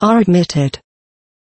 are admitted.